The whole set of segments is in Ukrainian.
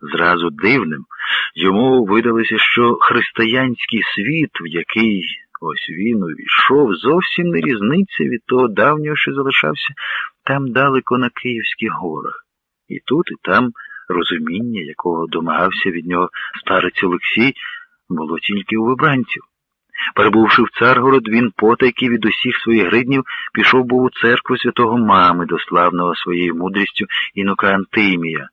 зразу дивним. Йому видалося, що християнський світ, в який ось він увійшов, зовсім не різниця від того давнього, що залишався там далеко на Київських горах. І тут, і там розуміння, якого домагався від нього старець Олексій, було тільки у вибранців. Перебувши в Царгород, він потайки від усіх своїх гриднів пішов був у церкву святого мами, дославного своєю мудрістю інука Антимія.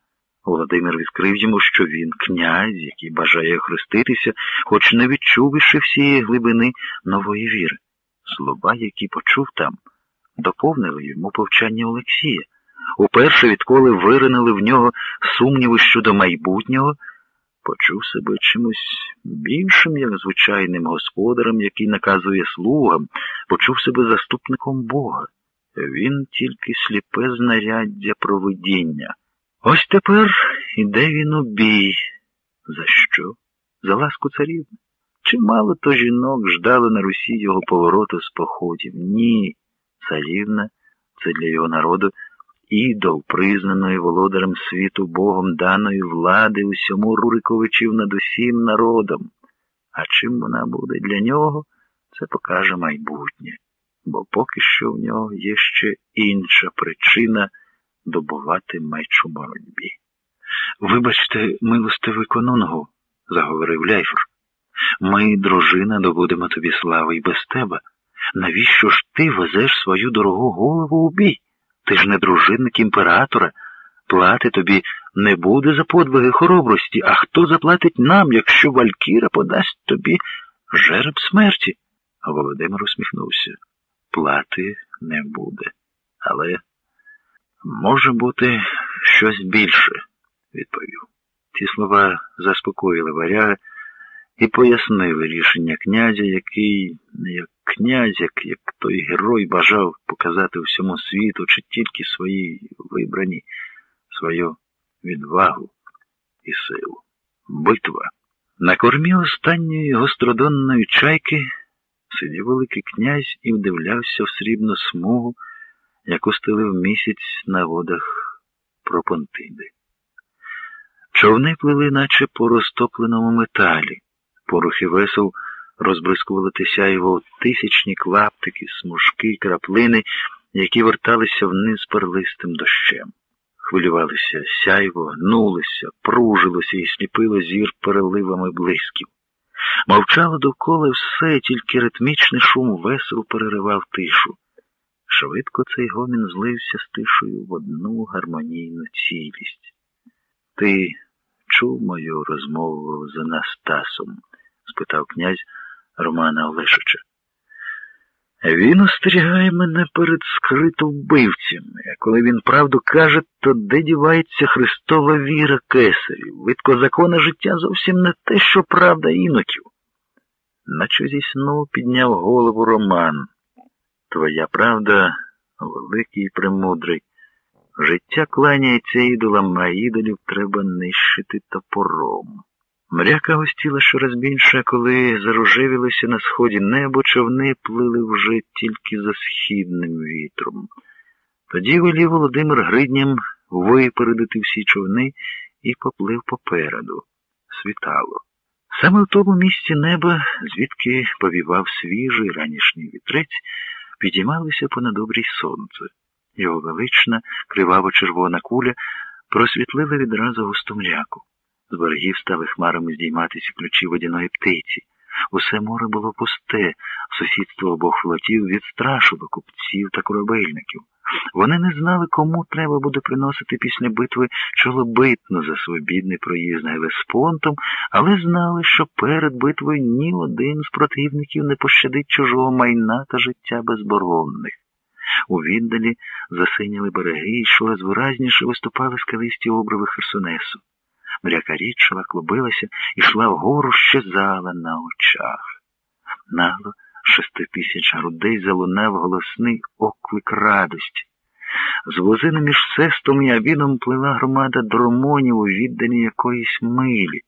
Володимир відкрив йому, що він князь, який бажає хреститися, хоч не відчувши всієї глибини нової віри. Слова, які почув там, доповнили йому повчання Олексія. Уперше, відколи виринули в нього сумніви щодо майбутнього, почув себе чимось більшим, як звичайним господарем, який наказує слугам, почув себе заступником Бога. Він тільки сліпе знаряддя провидіння. Ось тепер іде він у бій. За що? За ласку царів? Чимало то жінок ждало на Русі його повороту з походів. Ні, царівна це для його народу ідол, признаної володарем світу Богом даної влади усьому Руриковичів над усім народом. А чим вона буде для нього, це покаже майбутнє, бо поки що в нього є ще інша причина добувати меч у боротьбі. Вибачте, милостивий конунгу, заговорив Ляйфор. Ми, дружина, добудемо тобі слави й без тебе. Навіщо ж ти везеш свою дорогу голову у бій? Ти ж не дружинник імператора. Плати тобі не буде за подвиги хоробрості, а хто заплатить нам, якщо Валькіра подасть тобі жереб смерті? Володимир усміхнувся. Плати не буде. Але може бути щось більше, відповів. Ці слова заспокоїли варяга і пояснили рішення князя, який не як князь, як, як той герой бажав показати всьому світу чи тільки своїй вибрані свою відвагу і силу. Битва. На кормі останньої гостродонної чайки сидів Великий князь і вдивлявся в срібну смугу, яку стелив місяць на водах Пропонтиди. Човни плили, наче по розтопленому металі, порухи весел розбризкували його тисячні клаптики, смужки, краплини, які верталися вниз перлистим дощем. Хвилювалися сяйво, гнулися, пружилося і сліпило зір переливами блисків. Мовчало довкола все, тільки ритмічний шум весел переривав тишу. Швидко цей гомін злився з тишою в одну гармонійну цілість. Ти чув мою розмову з Анастасом? спитав князь Романа Олешича. Він остерігає мене перед скрито вбивцем, а коли він правду каже, то де дівається Христова віра кесарів, видко закона життя зовсім не те, що правда іноків. Наче зі сну підняв голову Роман. Твоя правда, великий і премудрий. Життя кланяється ідолам, а ідолів треба нищити топором. Мряка гостіла щораз більше, коли зарожевілося на сході небо, човни плили вже тільки за східним вітром. Тоді велів Володимир Гридням випередити всі човни і поплив попереду. Світало. Саме в тому місці неба, звідки повівав свіжий ранішній вітрець, підіймалося понад обрій сонце. Його велична, криваво червона куля просвітлила відразу густу мряку. З берегів стали хмарами здійматися ключі водяної птиці. Усе море було пусте, сусідство обох флотів відстрашило купців та корабельників. Вони не знали, кому треба буде приносити після битви чолобитну за свобідний проїзд на Гелеспонтом, але знали, що перед битвою ні один з противників не пощадить чужого майна та життя безборонних. У віддалі засиняли береги і щораз виразніше виступали скалисті обриви Херсонесу. Мряка річила, клубилася і йшла вгору щезала на очах. Нагло шести тисяч грудей залунав голосний оклик радості. З возини між сестом і авіном плила громада дромонів у віддані якоїсь милі.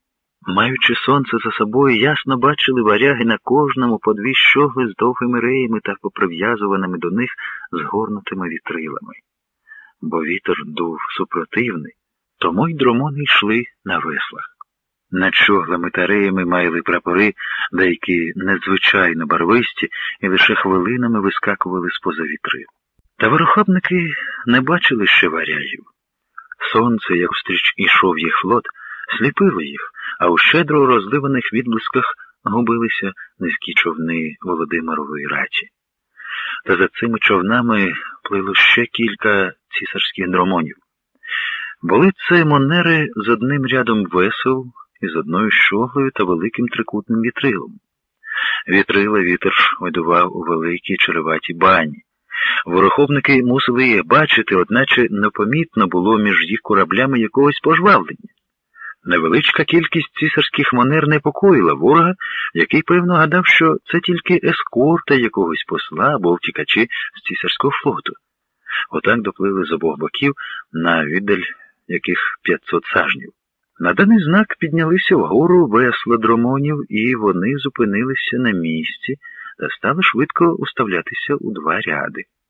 Маючи сонце за собою, ясно бачили варяги на кожному по дві щогли з довгими реями та поприв'язуваними до них згорнутими вітрилами. Бо вітер дув супротивний. Тому й дромони йшли на веслах. Над чоглами та реями маяли прапори, деякі надзвичайно барвисті і лише хвилинами вискакували з поза вітри. Та ворохобники не бачили ще варягів. Сонце, як встріч ішов їх флот, сліпило їх, а у щедро розливаних відблисках губилися низькі човни Володимирової раті. Та за цими човнами плило ще кілька цісарських дромонів. Були це монери з одним рядом весел і з одною щоглою та великим трикутним вітрилом. Вітрила вітер видував у великій череватій бані. Вороховники мусили їх бачити, одначе непомітно було між їх кораблями якогось пожвавлення. Невеличка кількість цісарських монер непокоїла ворога, який, певно, гадав, що це тільки ескорта якогось посла або втікачі з цісарського флоту. Отак доплили з обох боків на віддаль яких 500 сажнів. На даний знак піднялися вгору весла дромонів, і вони зупинилися на місці та стали швидко уставлятися у два ряди.